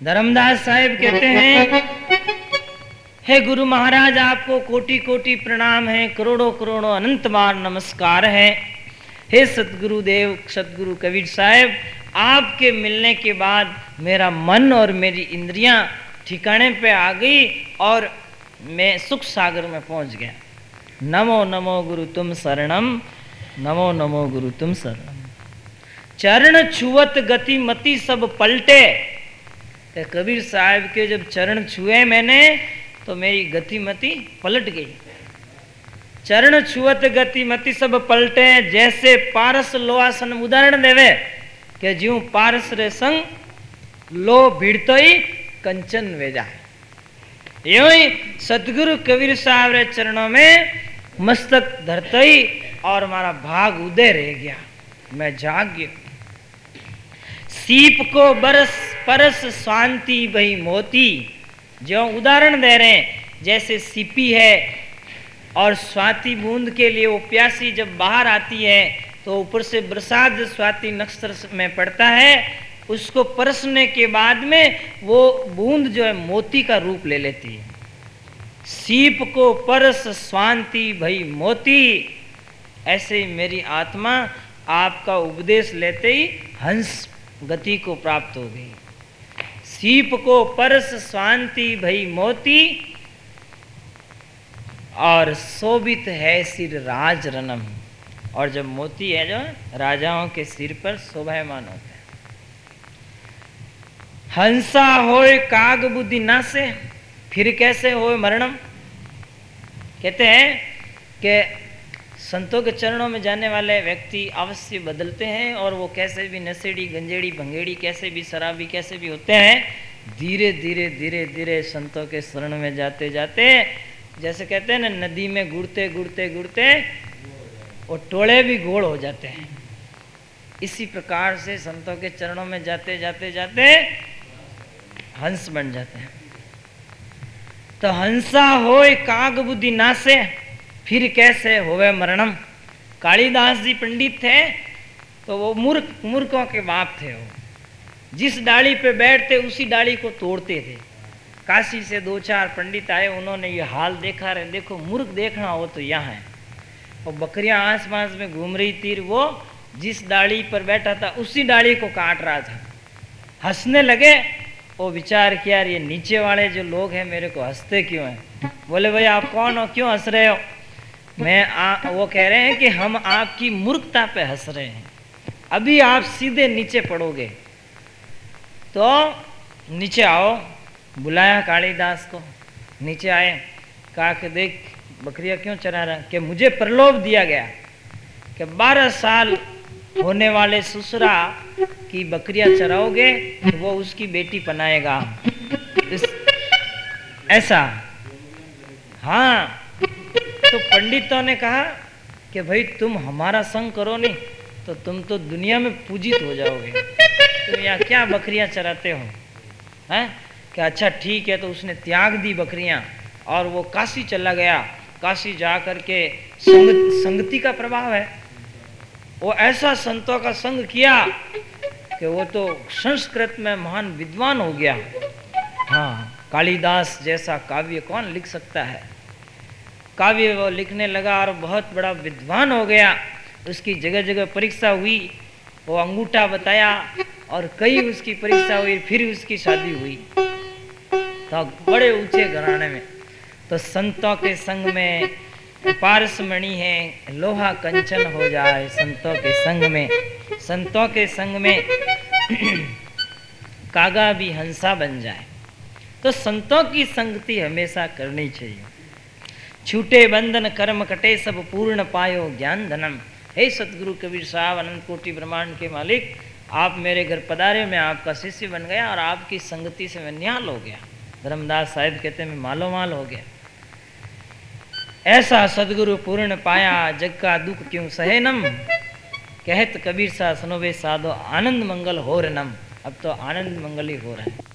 धर्मदास साहिब कहते हैं, हे गुरु महाराज, आपको कोटि कोटि प्रणाम है करोड़ों करोड़ों अनंत बार नमस्कार है। हे सतगुरु देव सतगुरु कबीर साहेब, आपके मिलने के बाद मेरा मन और मेरी इंद्रियाँ ठिकाने पे आ गई और मैं सुख सागर में पहुँच गया। नमो नमो गुरु तुम शरणम, नमो नमो गुरु तुम शरणम। चरण छुवत गति मति सब पलटे कि कबीर साहब के जब चरण छुए मैंने तो मेरी गतिमति पलट गई। चरण छुअत गतिमति सब पलटे, जैसे पारस लोआसन उदाहरण देवे, के जीव पारस रे संग लो भीड़तो ही कंचन वे जाए। ही सदगुरु कबीर साहब रे चरणों में मस्तक धरते ही और मारा भाग उदय रह गया। मैं जाग गया। सीप को बरस परस शांति भई मोती। जो उदाहरण दे रहे हैं, जैसे सीपी है और स्वाति बूंद के लिए वो प्यासी जब बाहर आती है तो ऊपर से बरसात स्वाति नक्षत्र में पड़ता है, उसको परसने के बाद में वो बूंद जो है मोती का रूप ले लेती है। सीप को परस स्वांति भई मोती, ऐसे ही मेरी आत्मा आपका उपदेश लेते ही हंस गति को प्राप्त हो गई। सीप को परस शांति भई मोती, और शोभित है सिर राज रनम। और जब मोती है जो, राजाओं के सिर पर शोभामान होते हैं। हंसा होए काग बुद्धि ना से, फिर कैसे होए मरणम? कहते हैं कि संतों के चरणों में जाने वाले व्यक्ति अवश्य बदलते हैं और वो कैसे भी नशेड़ी, गंजेड़ी, भंगेड़ी, कैसे भी शराबी, कैसे भी होते हैं, धीरे धीरे धीरे धीरे संतों के शरण में जाते जाते जैसे कहते हैं ना, नदी में गुड़ते गुड़ते गुड़ते वो टोले भी गोड़ हो जाते हैं। इसी प्रकार से संतों के चरणों में जाते जाते जाते हंस बन जाते हैं। तो हंसा हो काग बुद्धि नासे फिर कैसे होवे मरणम? कालिदास जी पंडित थे तो वो मूर्ख, मूर्खों के बाप थे वो। जिस डाली पे बैठते, उसी डाली को तोड़ते थे। काशी से दो चार पंडित आए, उन्होंने ये हाल देखा, रहे, देखो, मूर्ख देखना हो तो यहाँ है। और बकरियाँ आस पास में घूम रही थी वो जिस डाली पर बैठा था, उसी डाली को काट रहा था। हंसने लगे, वो विचार किया ये नीचे वाले जो लोग हैं, मेरे को हँसते क्यों हैं? बोले भाई आप कौन हो? क्यों हंस रहे हो? मैं आ, वो कह रहे हैं कि हम आपकी मूर्खता पे हंस रहे हैं। अभी आप सीधे नीचे पड़ोगे। तो नीचे आओ बुलाया कालिदास को। नीचे आए कहा कि देख बकरियाँ क्यों चरा रहा कि मुझे प्रलोभ दिया गया कि बारह साल होने वाले ससुरा की बकरियाँ चराओगे तो वो उसकी बेटी बनाएगा। ऐसा। हाँ तो पंडितों ने कहा कि भाई तुम हमारा संग करो नहीं तो तुम तो दुनिया में पूजित हो जाओगे। तुम यहाँ क्या बकरियाँ चराते हो? हैं? कि अच्छा ठीक है तो उसने त्याग दी बकरियाँ और वो काशी चला गया। काशी जा करके संग, संगति का प्रभाव है। वो ऐसा संतों का संग किया कि वो तो संस्कृत में महान विद्वान हो गया। हाँ कालिदास जैसा काव्य कौन लिख सकता है? काव्य वो लिखने लगा और बहुत बड़ा विद्वान हो गया। उसकी जगह जगह परीक्षा हुई, वो अंगूठा बताया और कई उसकी परीक्षा हुई, फिर उसकी शादी हुई। तो बड़े ऊँचे घराने में। तो संतों के संग में पारसमणि है, लोहा कंचन हो जाए संतों के संग में। संतों के संग में कागा भी हंसा बन जाए। तो संतों की संगति हमेशा करनी चाहिए। छूटे बंधन कर्म कटे सब पूर्ण पायो ज्ञान धनम। हे सतगुरु कबीर साहब, अनंत कोटि ब्रह्मांड के मालिक, आप मेरे घर पधारे, मैं आपका शिष्य बन गया और आपकी संगति से मैं न्याल हो गया। धर्मदास साहिब कहते मैं मालो माल हो गया। ऐसा सदगुरु पूर्ण पाया, जग का दुख क्यों सहनम कहत कबीर सा सुनोबे साधो, आनंद मंगल हो रनम अब तो आनंद मंगल ही हो रहा है।